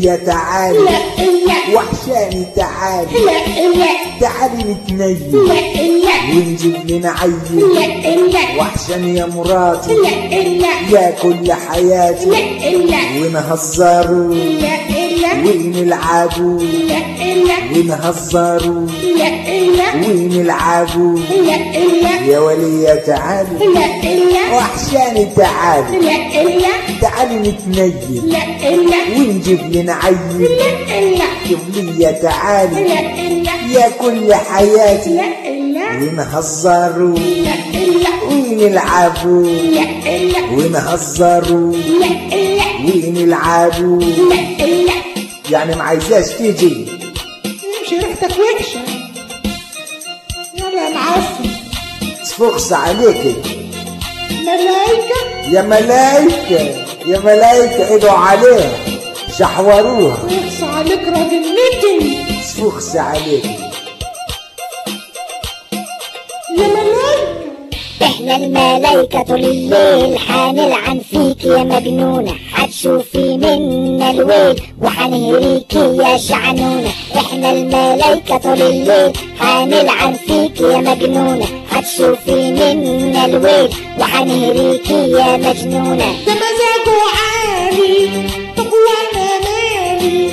يا تعالي وحشاني تعالي. تعالي نتنيل ونجيب لنا عيل وحشاني يا مراتي. يا كل حياتي. ونهزروا. ونلعبوا ونهزروا ونلعبوا يا ولية تعالي. وحشاني تعالي. تعالي نتنيل ونجيب لنا عيل لا لا يا ولية تعالي. يا كل حياتي. ونهزروا ونلعبوا ونهزروا ونلعبوا يعني ما عايزاش تيجي. مش ريحتك وحشة. يلا يا معفن تفخص عليك ملايكة؟ يا ملايكة يا ملايكة إدعوا عليها. شحوروها. يخص عليك راجل نتن تفخص عليك يا ملايكة. إحنا الملايكة طول الليل حنلعن فيك يا مجنونة هتشوفي منا الويل وحنهريكي يا شعنونة إحنا الملايكة طول الليل حنلعن فيك يا مجنونة هتشوفي منا الويل. وحنهريكي يا مجنونة ده مزاجه عالي طب وأنا مالي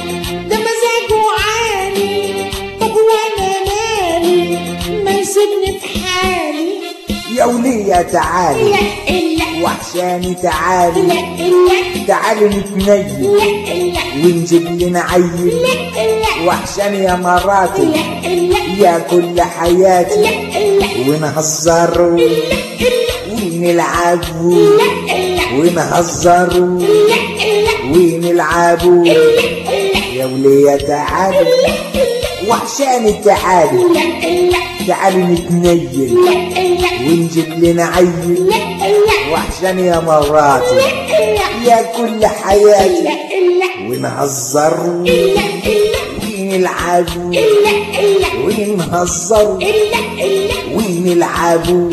ده مزاجه عالي طب وأنا مالي ما يسيبني في حالي. يا ولية تعالي. لا وحشاني تعالي تعالي نتنيل ونجيب لنا عيل وحشاني يا مراتي يا كل حياتي لا ونهزروا ونلعبوا ونهزروا ونلعبوا يا ولية تعالي وحشاني تعالي تعالي نتنيل ونجيب لنا عيل وحشاني يا مراتي. يا كل حياتي. ونهزروا ونلعبوا ونهزروا ونلعبوا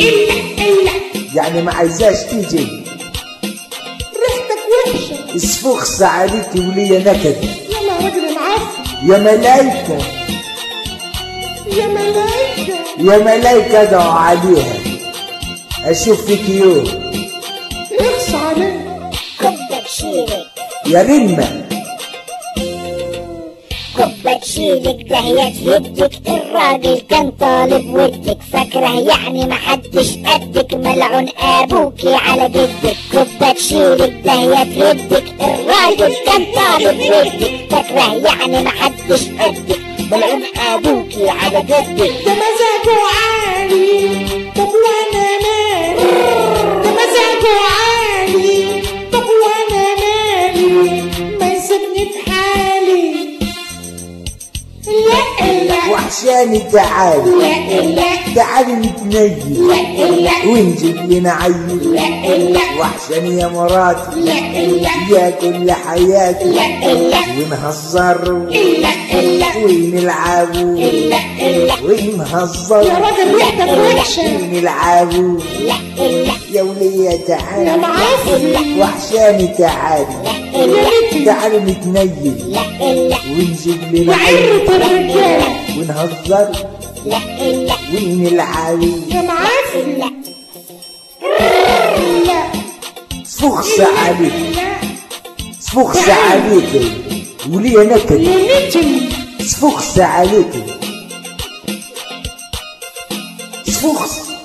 يعني ما عايزاش تيجي. ريحتك وحشة. اسفخس عليك وليا نكد. يا راجل العفو يا ملايكة. يا ملايكة. يا ملايكة ادعوا عليها. أشوف فيك يوم. يا رمة كبة تشيلك دهيت يدك الراجل كان طالب ودك. فاكره يعني محدش قدك. ملعون ابوكي على جدك. كبة تشيلك دهيت يدك الراجل كان طالب ودك. فاكره يعني محدش قدك. ملعون ابوكي على جدك. ده مزاجه عالي. طب وأنا مالي؟ ده مزاجه عالي. وحشاني تعالي لا لا تعالي نتنيل لا لا ونجيب لنا عيل لا لا وحشاني يا مراتي. لا لا يا كل حياتي. لا ونهزروا ونلعبوا ونهزروا يا راجل ريحتك وحشة ونلعبوا يا ولية تعالي يا معفن وحشاني تعالي تعالي نتنيل ونجيب لنا وعرة الرجالة ونهزر لا لا ونلعب يا لا فخس عليك. فخس عليك. وليا نكد يا فخس عليك فخس